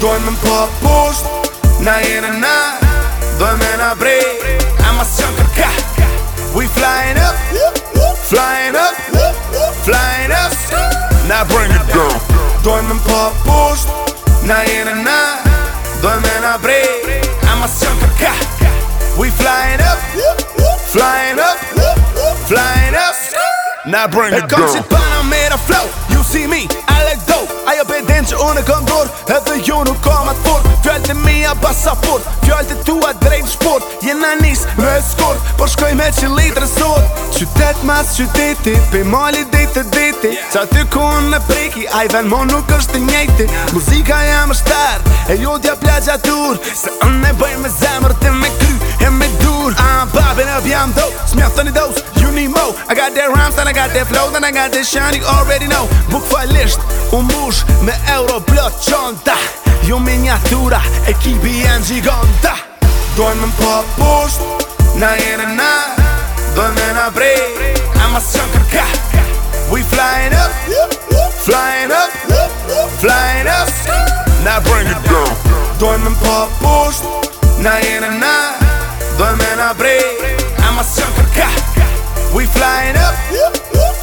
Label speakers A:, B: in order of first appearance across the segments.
A: Dojmë më um po pusht Na jena na Dojmë I'm a s'jën car. We flying up Flying up Flying up Now bring it down Dojmë më um po pusht Na jena na Dojmë I'm a s'jën car. We flying up Flying up Flying up Now bring it down a flow You see me, I look dope Ajo beden që unë e kom dur Edhe ju nuk kom atë fort Fjallët e mija basa fort Fjallët e tua drejnë shport Jena nisë me skort Por shkoj me që litrë sot Qytet mas qyteti Pe mali dit e diti Qa ty ku unë me priki Aj ven mo nuk është njejti Muzika jam është tërë E jodja plagja tur Se unë e bëj me zemër të me got that rhymes and I got that flow and I got that shine you already know Buk for list umbush me euro plot çanta jo me natura ekipi janë gigonta doin me pop push na in and out doin me na bre i'm a sucker ka we flying up flying up flying up now bring it down doin me pop push na in and out doin me na bre i'm a We flying up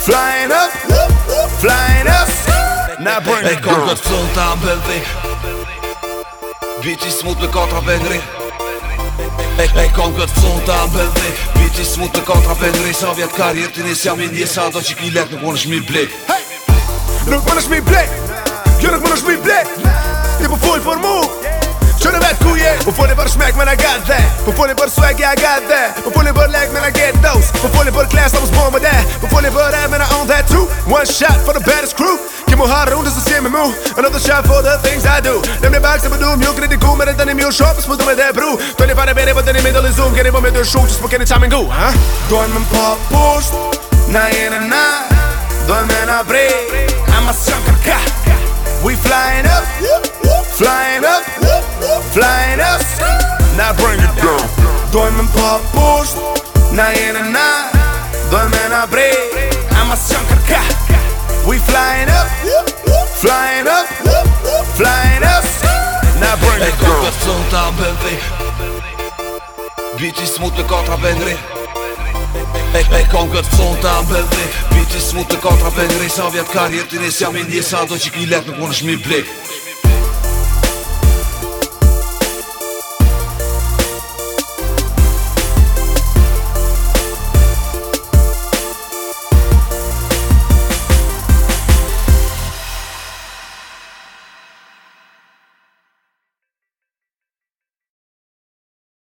A: Flying up Flying up
B: Na burn it girl Kërgët fëllë të ambelti Bitch smutë me kontra pëngri E e kom këtë flonë të ambelti Biti smutë të kontra pëngri Sa vjetë karjerë të njës jam i njës A do që ki lek nuk më nëshmi blek hey! Nuk më nëshmi
A: blek Kjo nuk më nëshmi blek Ti po full për mu Që në vetë ku je Po full e për shmek me në gëtë dhe Before they put swag, yeah, I got that. Before they put lag, man, I get those. Before they put class, I was born with that. Before they put that, man, I own that too. One shot for the baddest crew. Kim Harun does the same move. Another shot for the things I do. Let me bags of a doom, you can the goom, and then you shop, smooth with that brew. Then if I better, but then in middle is zoom, get it with the shoot, just for the time and go, huh? Don't pop, push, post, na ena Don't abri, I'm i a shankarka. We flying up. Dojnë me mpa pusht Na jene na Dojnë me na brej Ama së qënë kërka We flyin' up Flyin' up Flyin' up Na bërnë e kërë Këtë sënë të më
B: bëndri Biti smut me kontra bëndri E e kon gët son ta mbëdhi Biti smut të kontra pëngri Sa vjetë karjetin e si amin njësa Do që ki letë nuk më në shmi blik